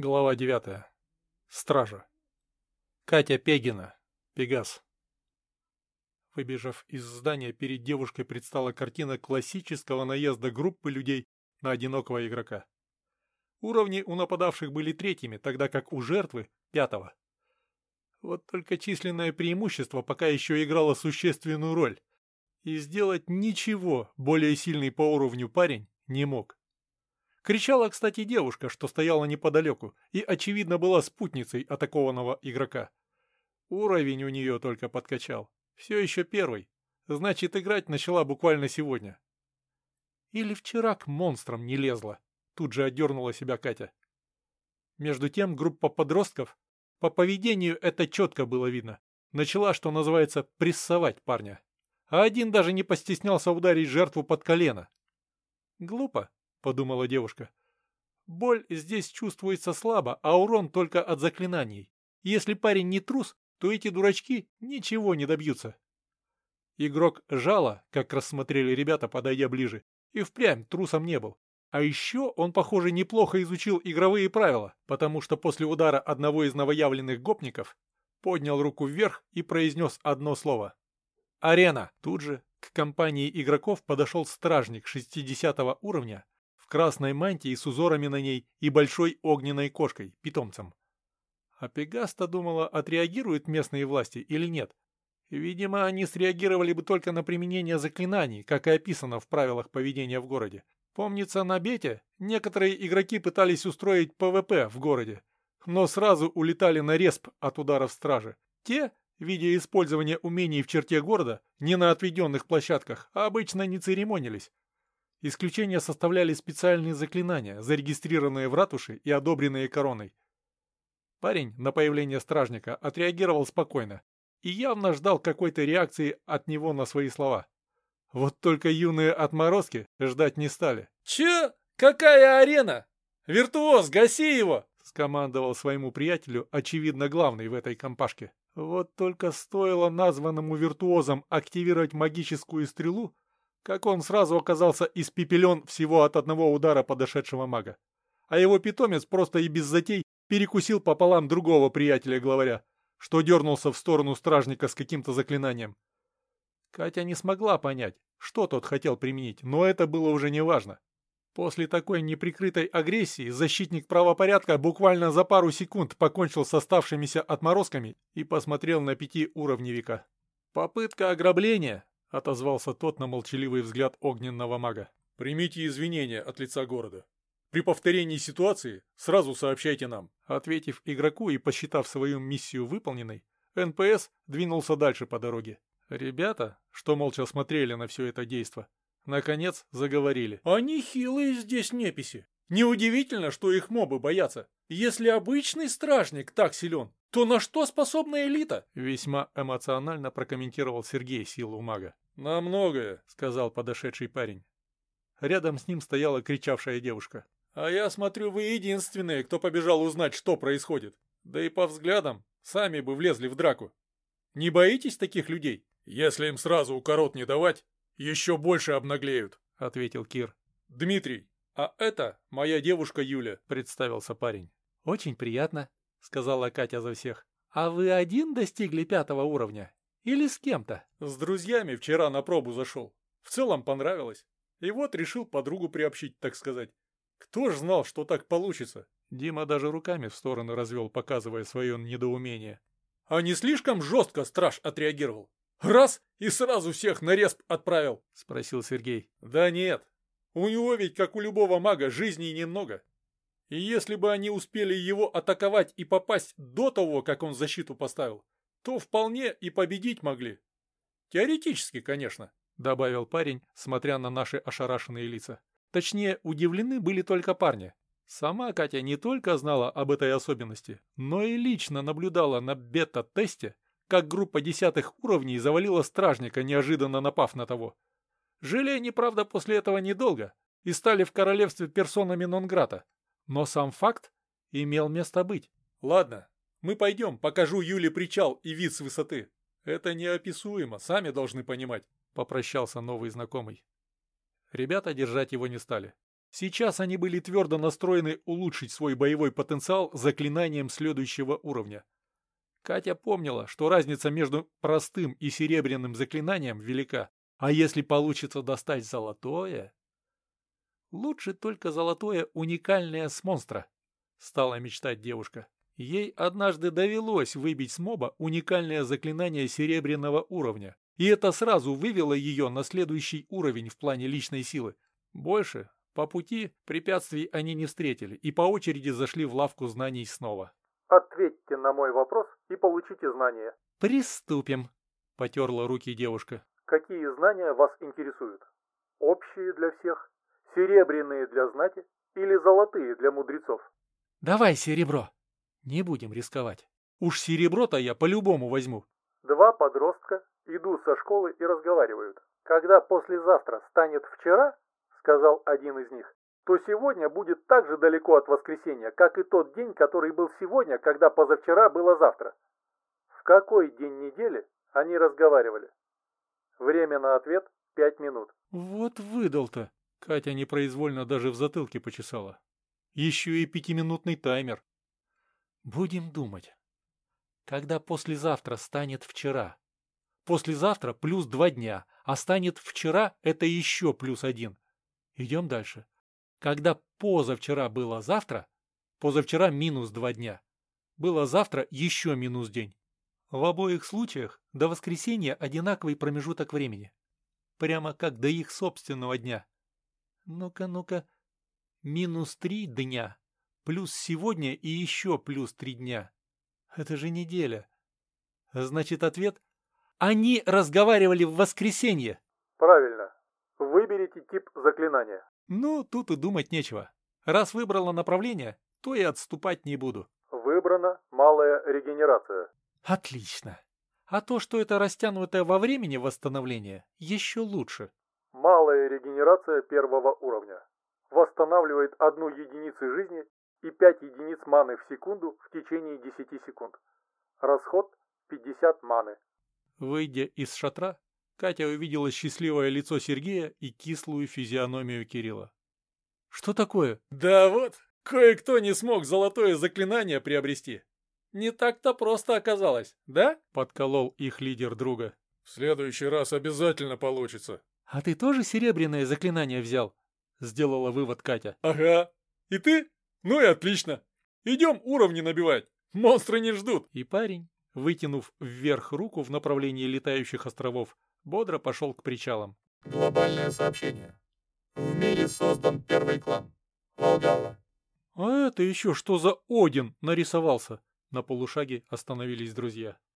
Глава 9. Стража. Катя Пегина. Пегас. Выбежав из здания, перед девушкой предстала картина классического наезда группы людей на одинокого игрока. Уровни у нападавших были третьими, тогда как у жертвы – пятого. Вот только численное преимущество пока еще играло существенную роль, и сделать ничего более сильный по уровню парень не мог. Кричала, кстати, девушка, что стояла неподалеку, и, очевидно, была спутницей атакованного игрока. Уровень у нее только подкачал. Все еще первый. Значит, играть начала буквально сегодня. Или вчера к монстрам не лезла. Тут же отдернула себя Катя. Между тем, группа подростков, по поведению это четко было видно, начала, что называется, прессовать парня. А один даже не постеснялся ударить жертву под колено. Глупо, — подумала девушка. «Боль здесь чувствуется слабо, а урон только от заклинаний. Если парень не трус, то эти дурачки ничего не добьются». Игрок жало, как рассмотрели ребята, подойдя ближе, и впрямь трусом не был. А еще он, похоже, неплохо изучил игровые правила, потому что после удара одного из новоявленных гопников поднял руку вверх и произнес одно слово. «Арена!» Тут же к компании игроков подошел стражник 60 уровня красной мантии с узорами на ней и большой огненной кошкой, питомцем. А Пегаста думала, отреагируют местные власти или нет. Видимо, они среагировали бы только на применение заклинаний, как и описано в правилах поведения в городе. Помнится, на бете некоторые игроки пытались устроить ПВП в городе, но сразу улетали на респ от ударов стражи. Те, видя использование умений в черте города, не на отведенных площадках, а обычно не церемонились, Исключения составляли специальные заклинания, зарегистрированные в ратуше и одобренные короной. Парень на появление стражника отреагировал спокойно и явно ждал какой-то реакции от него на свои слова. Вот только юные отморозки ждать не стали. «Че? Какая арена? Виртуоз, гаси его!» скомандовал своему приятелю, очевидно главный в этой компашке. Вот только стоило названному виртуозом активировать магическую стрелу, как он сразу оказался испепелен всего от одного удара подошедшего мага. А его питомец просто и без затей перекусил пополам другого приятеля-главаря, что дернулся в сторону стражника с каким-то заклинанием. Катя не смогла понять, что тот хотел применить, но это было уже неважно. После такой неприкрытой агрессии защитник правопорядка буквально за пару секунд покончил с оставшимися отморозками и посмотрел на пяти уровневика. Попытка ограбления, — отозвался тот на молчаливый взгляд огненного мага. «Примите извинения от лица города. При повторении ситуации сразу сообщайте нам». Ответив игроку и посчитав свою миссию выполненной, НПС двинулся дальше по дороге. Ребята, что молча смотрели на все это действо, наконец заговорили. «Они хилые здесь неписи. Неудивительно, что их мобы боятся. Если обычный стражник так силен, то на что способна элита? Весьма эмоционально прокомментировал Сергей силу мага. На многое, сказал подошедший парень. Рядом с ним стояла кричавшая девушка. А я смотрю, вы единственные, кто побежал узнать, что происходит. Да и по взглядам, сами бы влезли в драку. Не боитесь таких людей? Если им сразу укорот не давать, еще больше обнаглеют, ответил Кир. Дмитрий, а это моя девушка Юля, представился парень. Очень приятно, — сказала Катя за всех. «А вы один достигли пятого уровня? Или с кем-то?» «С друзьями вчера на пробу зашел. В целом понравилось. И вот решил подругу приобщить, так сказать. Кто ж знал, что так получится?» Дима даже руками в сторону развел, показывая свое недоумение. «А не слишком жестко страж отреагировал? Раз и сразу всех на респ отправил?» — спросил Сергей. «Да нет. У него ведь, как у любого мага, жизней немного. И если бы они успели его атаковать и попасть до того, как он защиту поставил, то вполне и победить могли. Теоретически, конечно, добавил парень, смотря на наши ошарашенные лица. Точнее, удивлены были только парни. Сама Катя не только знала об этой особенности, но и лично наблюдала на бета-тесте, как группа десятых уровней завалила стражника, неожиданно напав на того. Жили они, правда, после этого недолго и стали в королевстве персонами Нонграта, но сам факт имел место быть. Ладно, мы пойдем, покажу Юле причал и вид с высоты. Это неописуемо, сами должны понимать, попрощался новый знакомый. Ребята держать его не стали. Сейчас они были твердо настроены улучшить свой боевой потенциал заклинанием следующего уровня. Катя помнила, что разница между простым и серебряным заклинанием велика, а если получится достать золотое... Лучше только золотое уникальное с монстра, стала мечтать девушка. Ей однажды довелось выбить с моба уникальное заклинание серебряного уровня, и это сразу вывело ее на следующий уровень в плане личной силы. Больше по пути препятствий они не встретили и по очереди зашли в лавку знаний снова. «Ответьте на мой вопрос и получите знания». «Приступим», — потерла руки девушка. «Какие знания вас интересуют? Общие для всех, серебряные для знати или золотые для мудрецов?» «Давай серебро. Не будем рисковать. Уж серебро-то я по-любому возьму». Два подростка идут со школы и разговаривают. Когда послезавтра станет вчера, сказал один из них, то сегодня будет так же далеко от воскресенья, как и тот день, который был сегодня, когда позавчера было завтра. В какой день недели они разговаривали? Время на ответ – пять минут. Вот выдал-то. Катя непроизвольно даже в затылке почесала. Еще и пятиминутный таймер. Будем думать. Когда послезавтра станет вчера? Послезавтра плюс два дня, а станет вчера – это еще плюс один. Идем дальше. Когда позавчера было завтра, позавчера минус два дня. Было завтра еще минус день. В обоих случаях до воскресенья одинаковый промежуток времени. Прямо как до их собственного дня. Ну-ка, ну-ка. Минус три дня. Плюс сегодня и еще плюс три дня. Это же неделя. Значит, ответ? Они разговаривали в воскресенье. Правильно. Выберите тип заклинания. Ну, тут и думать нечего. Раз выбрала направление, то и отступать не буду. Выбрана малая регенерация. Отлично. А то, что это растянутое во времени восстановление, еще лучше. Малая регенерация первого уровня. Восстанавливает одну единицу жизни и 5 единиц маны в секунду в течение 10 секунд. Расход 50 маны. Выйдя из шатра, Катя увидела счастливое лицо Сергея и кислую физиономию Кирилла. «Что такое?» «Да вот, кое-кто не смог золотое заклинание приобрести. Не так-то просто оказалось, да?» Подколол их лидер друга. «В следующий раз обязательно получится». «А ты тоже серебряное заклинание взял?» Сделала вывод Катя. «Ага. И ты? Ну и отлично. Идем уровни набивать. Монстры не ждут». И парень, вытянув вверх руку в направлении летающих островов, бодро пошел к причалам. Глобальное сообщение. В мире создан первый клан. Волгала. А это еще что за Один нарисовался? На полушаге остановились друзья.